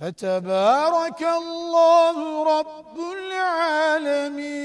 فتبارك الله رب العالمين.